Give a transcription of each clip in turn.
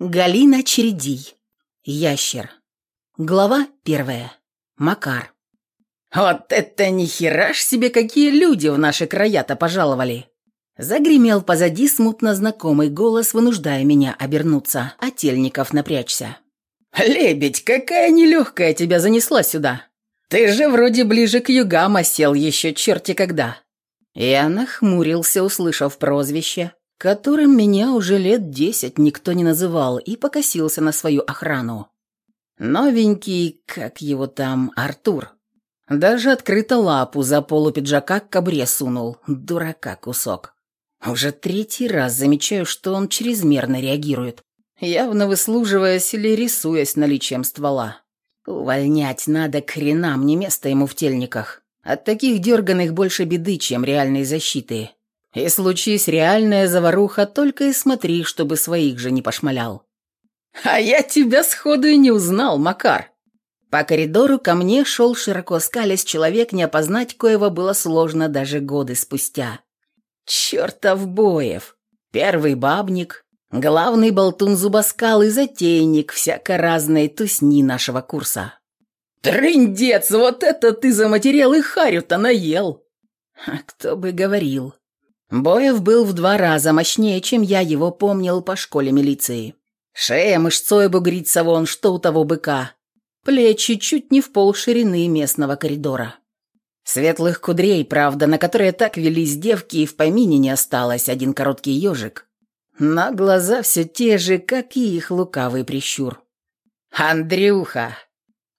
Галина Чередий. Ящер. Глава первая. Макар. «Вот это нихера ж себе какие люди в наши края-то пожаловали!» Загремел позади смутно знакомый голос, вынуждая меня обернуться, а Тельников напрячься. «Лебедь, какая нелегкая тебя занесла сюда! Ты же вроде ближе к югам осел еще черти когда!» Я нахмурился, услышав прозвище, которым меня уже лет десять никто не называл, и покосился на свою охрану. Новенький, как его там, Артур. Даже открыто лапу за полу пиджака к кобре сунул. Дурака кусок. Уже третий раз замечаю, что он чрезмерно реагирует, явно выслуживаясь или рисуясь наличием ствола. Увольнять надо к хренам, не место ему в тельниках. От таких дерганых больше беды, чем реальной защиты. И случись реальная заваруха, только и смотри, чтобы своих же не пошмалял. «А я тебя сходу и не узнал, Макар!» По коридору ко мне шел широко скалясь человек, не опознать коего было сложно даже годы спустя. «Чертов Боев! Первый бабник, главный болтун-зубоскал и затейник всяко разной тусни нашего курса». «Трындец, вот это ты заматерел и харю-то наел!» А кто бы говорил. Боев был в два раза мощнее, чем я его помнил по школе милиции. Шея мышцой бугрится вон, что у того быка. Плечи чуть не в пол ширины местного коридора. Светлых кудрей, правда, на которые так велись девки, и в помине не осталось один короткий ежик. На глаза все те же, как и их лукавый прищур. «Андрюха!»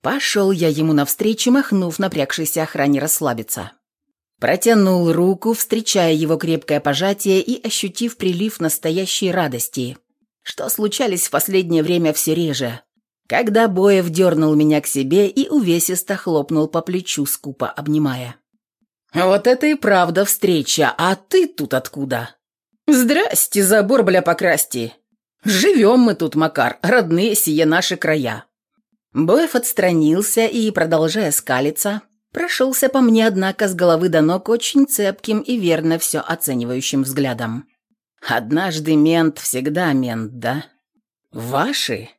Пошел я ему навстречу, махнув напрягшейся охране расслабиться. Протянул руку, встречая его крепкое пожатие и ощутив прилив настоящей радости, что случались в последнее время все реже, когда Боев дернул меня к себе и увесисто хлопнул по плечу, скупо обнимая. «Вот это и правда встреча, а ты тут откуда?» «Здрасте, забор, бля, покрасьте. Живем мы тут, Макар, родные сие наши края». Боев отстранился и, продолжая скалиться, Прошелся по мне, однако, с головы до ног очень цепким и верно все оценивающим взглядом. «Однажды мент, всегда мент, да?» «Ваши?»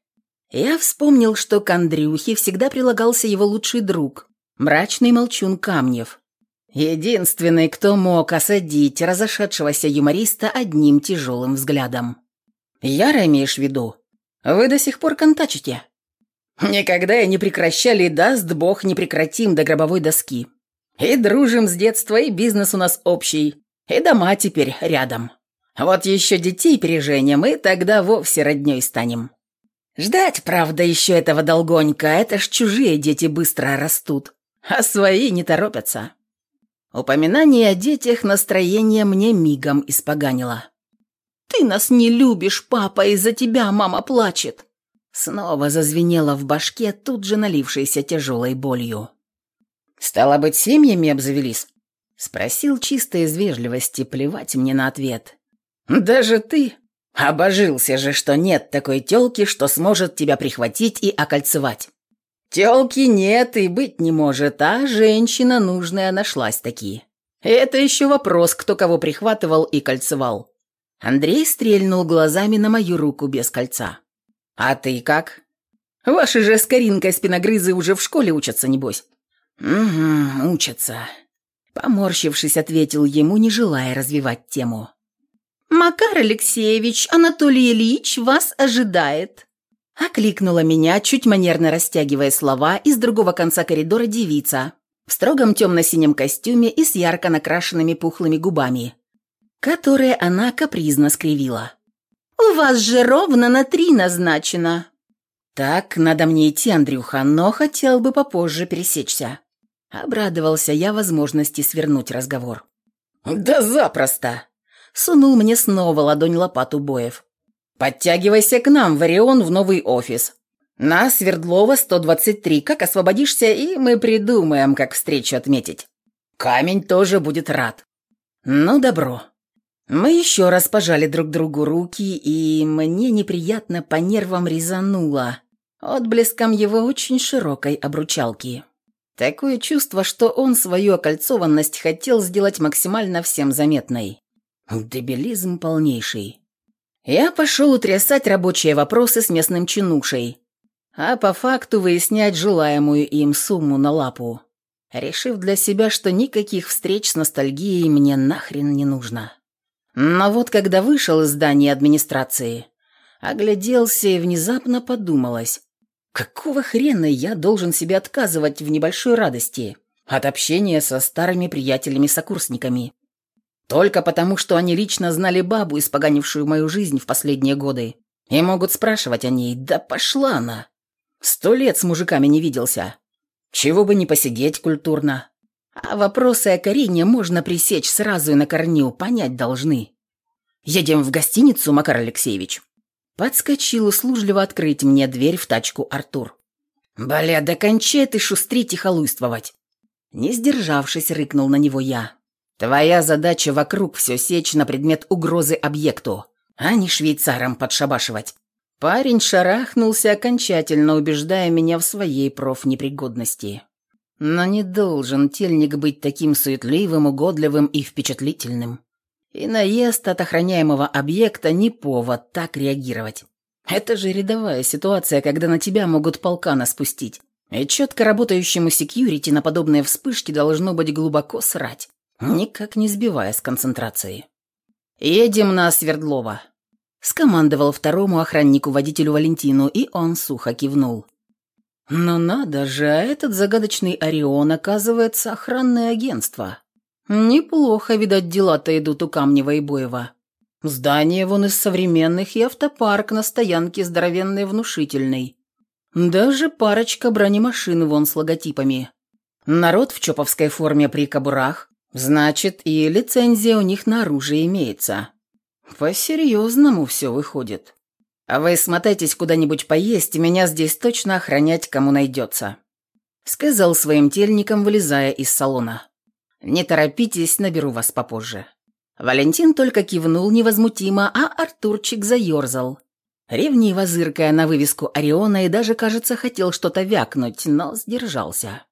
Я вспомнил, что к Андрюхе всегда прилагался его лучший друг, мрачный молчун Камнев. Единственный, кто мог осадить разошедшегося юмориста одним тяжелым взглядом. «Яра имеешь в виду? Вы до сих пор контачите?» Никогда и не прекращали, даст бог, не прекратим до гробовой доски. И дружим с детства, и бизнес у нас общий, и дома теперь рядом. Вот еще детей переженем, и тогда вовсе родней станем. Ждать, правда, еще этого долгонька, это ж чужие дети быстро растут, а свои не торопятся. Упоминание о детях настроение мне мигом испоганило. «Ты нас не любишь, папа, из-за тебя мама плачет. Снова зазвенело в башке, тут же налившейся тяжелой болью. «Стало быть, семьями обзавелись?» Спросил чисто из вежливости, плевать мне на ответ. «Даже ты? Обожился же, что нет такой тёлки, что сможет тебя прихватить и окольцевать. Тёлки нет и быть не может, а женщина нужная нашлась таки. Это еще вопрос, кто кого прихватывал и кольцевал». Андрей стрельнул глазами на мою руку без кольца. «А ты как? Ваши же с Каринкой спиногрызы уже в школе учатся, небось?» «Угу, учатся», — поморщившись, ответил ему, не желая развивать тему. «Макар Алексеевич, Анатолий Ильич вас ожидает», — окликнула меня, чуть манерно растягивая слова, из другого конца коридора девица в строгом темно-синем костюме и с ярко накрашенными пухлыми губами, которые она капризно скривила. «У вас же ровно на три назначено». «Так, надо мне идти, Андрюха, но хотел бы попозже пересечься». Обрадовался я возможности свернуть разговор. «Да запросто!» Сунул мне снова ладонь лопату Боев. «Подтягивайся к нам в Орион в новый офис. На Свердлова 123. Как освободишься, и мы придумаем, как встречу отметить. Камень тоже будет рад». «Ну, добро». Мы еще раз пожали друг другу руки, и мне неприятно по нервам резануло отблеском его очень широкой обручалки. Такое чувство, что он свою окольцованность хотел сделать максимально всем заметной. Дебилизм полнейший. Я пошел утрясать рабочие вопросы с местным чинушей, а по факту выяснять желаемую им сумму на лапу, решив для себя, что никаких встреч с ностальгией мне нахрен не нужно. Но вот когда вышел из здания администрации, огляделся и внезапно подумалось, какого хрена я должен себе отказывать в небольшой радости от общения со старыми приятелями-сокурсниками? Только потому, что они лично знали бабу, испоганившую мою жизнь в последние годы, и могут спрашивать о ней, да пошла она. Сто лет с мужиками не виделся. Чего бы не посидеть культурно. А вопросы о Карине можно пресечь сразу и на корню, понять должны. Едем в гостиницу, Макар Алексеевич. Подскочил услужливо открыть мне дверь в тачку Артур. «Бля, да кончай ты шустрить и халуйствовать!» Не сдержавшись, рыкнул на него я. Твоя задача вокруг все сечь на предмет угрозы объекту, а не швейцарам подшабашивать. Парень шарахнулся окончательно, убеждая меня в своей профнепригодности. Но не должен тельник быть таким суетливым, угодливым и впечатлительным. И наезд от охраняемого объекта не повод так реагировать. Это же рядовая ситуация, когда на тебя могут полкана спустить. И четко работающему секьюрити на подобные вспышки должно быть глубоко срать никак не сбивая с концентрации. «Едем на Свердлова», — скомандовал второму охраннику-водителю Валентину, и он сухо кивнул. «Но надо же, а этот загадочный Орион, оказывается, охранное агентство. Неплохо, видать, дела-то идут у Камнева и Боева. Здание вон из современных и автопарк на стоянке здоровенный внушительный. Даже парочка бронемашин вон с логотипами. Народ в чоповской форме при кобурах, Значит, и лицензия у них на оружие имеется. По-серьезному все выходит. А вы смотайтесь куда-нибудь поесть, меня здесь точно охранять кому найдется. Сказал своим тельникам, вылезая из салона. Не торопитесь, наберу вас попозже. Валентин только кивнул невозмутимо, а Артурчик заерзал. Ревниво зыркая на вывеску Ориона и даже, кажется, хотел что-то вякнуть, но сдержался.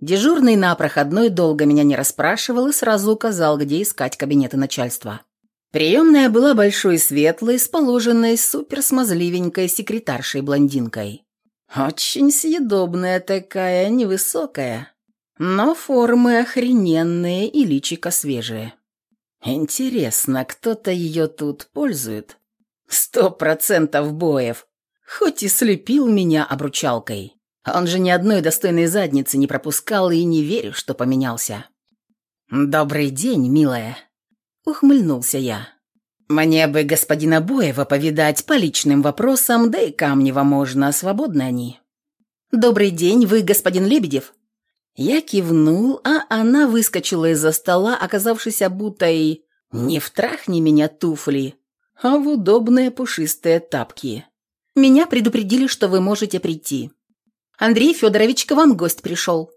Дежурный на проходной долго меня не расспрашивал и сразу указал, где искать кабинеты начальства. Приемная была большой светлой, с положенной суперсмазливенькой секретаршей-блондинкой. Очень съедобная такая, невысокая. Но формы охрененные и личико свежие. Интересно, кто-то ее тут пользует? Сто процентов боев. Хоть и слепил меня обручалкой. Он же ни одной достойной задницы не пропускал и не верю, что поменялся. «Добрый день, милая», — ухмыльнулся я. «Мне бы господина Боева повидать по личным вопросам, да и Камнева можно, свободны они». «Добрый день, вы господин Лебедев?» Я кивнул, а она выскочила из-за стола, оказавшись обутой не в трахни меня туфли, а в удобные пушистые тапки. «Меня предупредили, что вы можете прийти. Андрей Федорович, к вам гость пришел».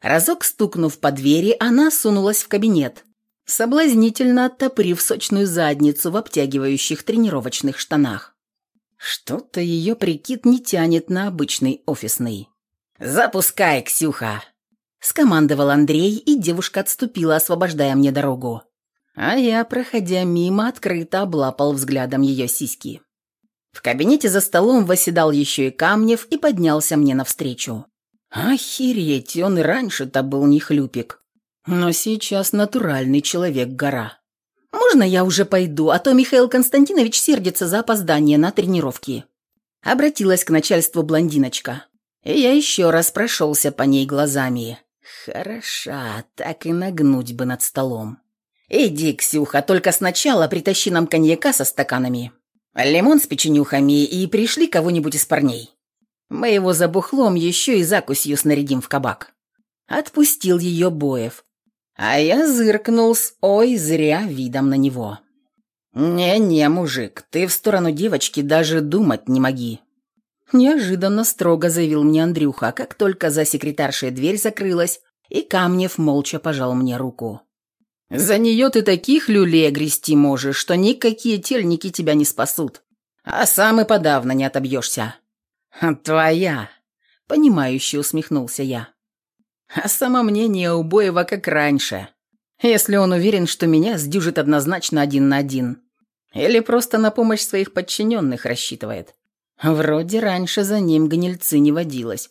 Разок стукнув по двери, она сунулась в кабинет, соблазнительно оттопырив сочную задницу в обтягивающих тренировочных штанах. Что-то ее прикид не тянет на обычный офисный. «Запускай, Ксюха!» — скомандовал Андрей, и девушка отступила, освобождая мне дорогу. А я, проходя мимо, открыто облапал взглядом ее сиськи. В кабинете за столом восседал еще и Камнев и поднялся мне навстречу. Охереть, он и раньше-то был не хлюпик. Но сейчас натуральный человек-гора. «Можно я уже пойду, а то Михаил Константинович сердится за опоздание на тренировки?» Обратилась к начальству блондиночка. И я еще раз прошелся по ней глазами. «Хороша, так и нагнуть бы над столом». «Иди, Ксюха, только сначала притащи нам коньяка со стаканами». Лимон с печенюхами и пришли кого-нибудь из парней. Мы его за бухлом еще и закусью снарядим в кабак. Отпустил ее Боев. А я зыркнул с ой зря видом на него. «Не-не, мужик, ты в сторону девочки даже думать не моги». Неожиданно строго заявил мне Андрюха, как только за секретаршей дверь закрылась, и Камнев молча пожал мне руку. За нее ты таких люлей грести можешь, что никакие тельники тебя не спасут. А сам и подавно не отобьешься. Твоя, понимающе усмехнулся я. А самомнение у Боева как раньше. Если он уверен, что меня сдюжит однозначно один на один. Или просто на помощь своих подчиненных рассчитывает. Вроде раньше за ним гнильцы не водилось.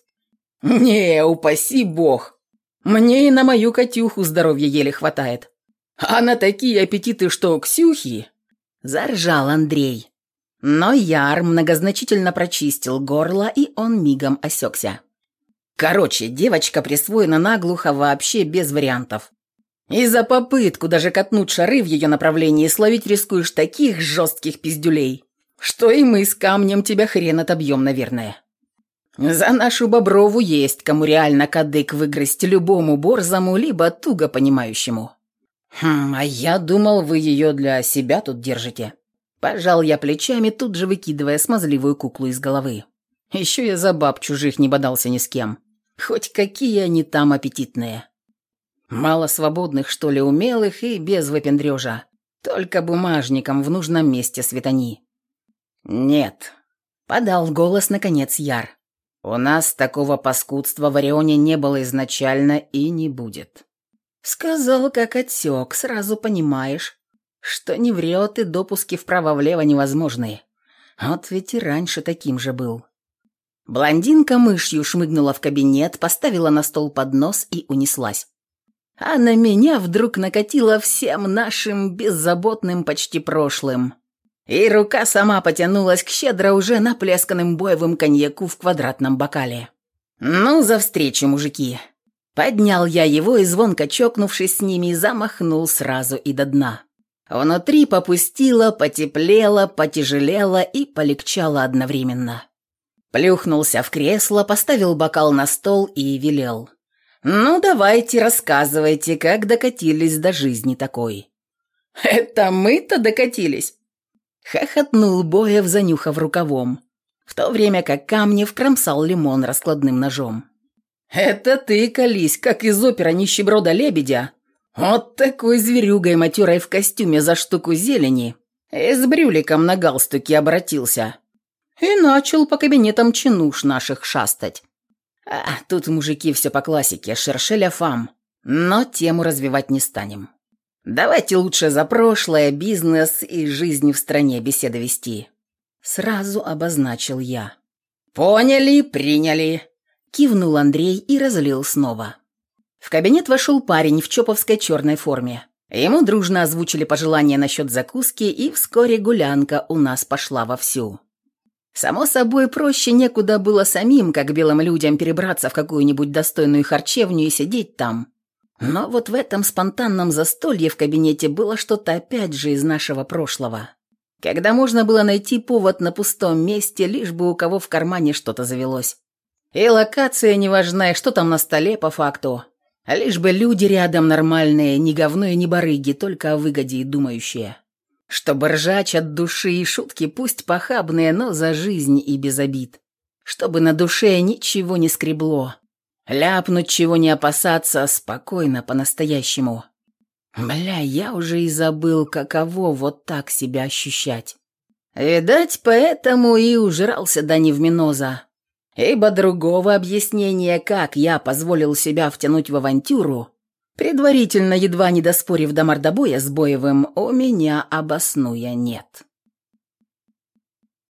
«Не, упаси бог! Мне и на мою Катюху здоровья еле хватает. А на такие аппетиты, что Ксюхи...» Заржал Андрей. Но Яр многозначительно прочистил горло, и он мигом осекся. Короче, девочка присвоена наглухо вообще без вариантов. И за попытку даже катнуть шары в ее направлении словить рискуешь таких жестких пиздюлей, что и мы с камнем тебя хрен отобьем, наверное. За нашу Боброву есть кому реально кадык выгрызть любому борзому, либо туго понимающему. Хм, а я думал, вы ее для себя тут держите. Пожал я плечами, тут же выкидывая смазливую куклу из головы. Еще я за баб чужих не бодался ни с кем. Хоть какие они там аппетитные. Мало свободных, что ли, умелых и без выпендрежа. Только бумажником в нужном месте светани. «Нет», — подал голос, наконец, Яр. «У нас такого паскудства в Орионе не было изначально и не будет». Сказал, как отсек, сразу понимаешь, что не врет и допуски вправо-влево невозможны. Вот ведь и раньше таким же был. Блондинка мышью шмыгнула в кабинет, поставила на стол поднос и унеслась. А на меня вдруг накатило всем нашим беззаботным почти прошлым. И рука сама потянулась к щедро уже наплесканным боевым коньяку в квадратном бокале. «Ну, за встречу, мужики!» Поднял я его и, звонко чокнувшись с ними, замахнул сразу и до дна. Внутри попустило, потеплело, потяжелело и полегчало одновременно. Плюхнулся в кресло, поставил бокал на стол и велел. «Ну, давайте, рассказывайте, как докатились до жизни такой». «Это мы-то докатились?» Хохотнул Боев, занюхав рукавом, в то время как Камнев кромсал лимон раскладным ножом. «Это ты, колись, как из опера нищеброда лебедя. Вот такой зверюгой матерой в костюме за штуку зелени и с брюликом на галстуке обратился и начал по кабинетам чинуш наших шастать. А, тут мужики все по классике, шершеля фам. Но тему развивать не станем. Давайте лучше за прошлое, бизнес и жизнь в стране беседы вести. Сразу обозначил я. «Поняли, приняли», — кивнул Андрей и разлил снова. В кабинет вошел парень в чоповской черной форме. Ему дружно озвучили пожелания насчет закуски, и вскоре гулянка у нас пошла вовсю. Само собой, проще некуда было самим, как белым людям, перебраться в какую-нибудь достойную харчевню и сидеть там. Но вот в этом спонтанном застолье в кабинете было что-то опять же из нашего прошлого. Когда можно было найти повод на пустом месте, лишь бы у кого в кармане что-то завелось. И локация не важна, и что там на столе по факту. Лишь бы люди рядом нормальные, ни говно и ни барыги, только о выгоде и думающие. Чтобы ржач от души и шутки, пусть похабные, но за жизнь и без обид. Чтобы на душе ничего не скребло. Ляпнуть чего не опасаться, спокойно, по-настоящему. Бля, я уже и забыл, каково вот так себя ощущать. Видать, поэтому и ужрался до невминоза. Ибо другого объяснения, как я позволил себя втянуть в авантюру, Предварительно, едва не доспорив до мордобоя с Боевым, у меня обоснуя нет.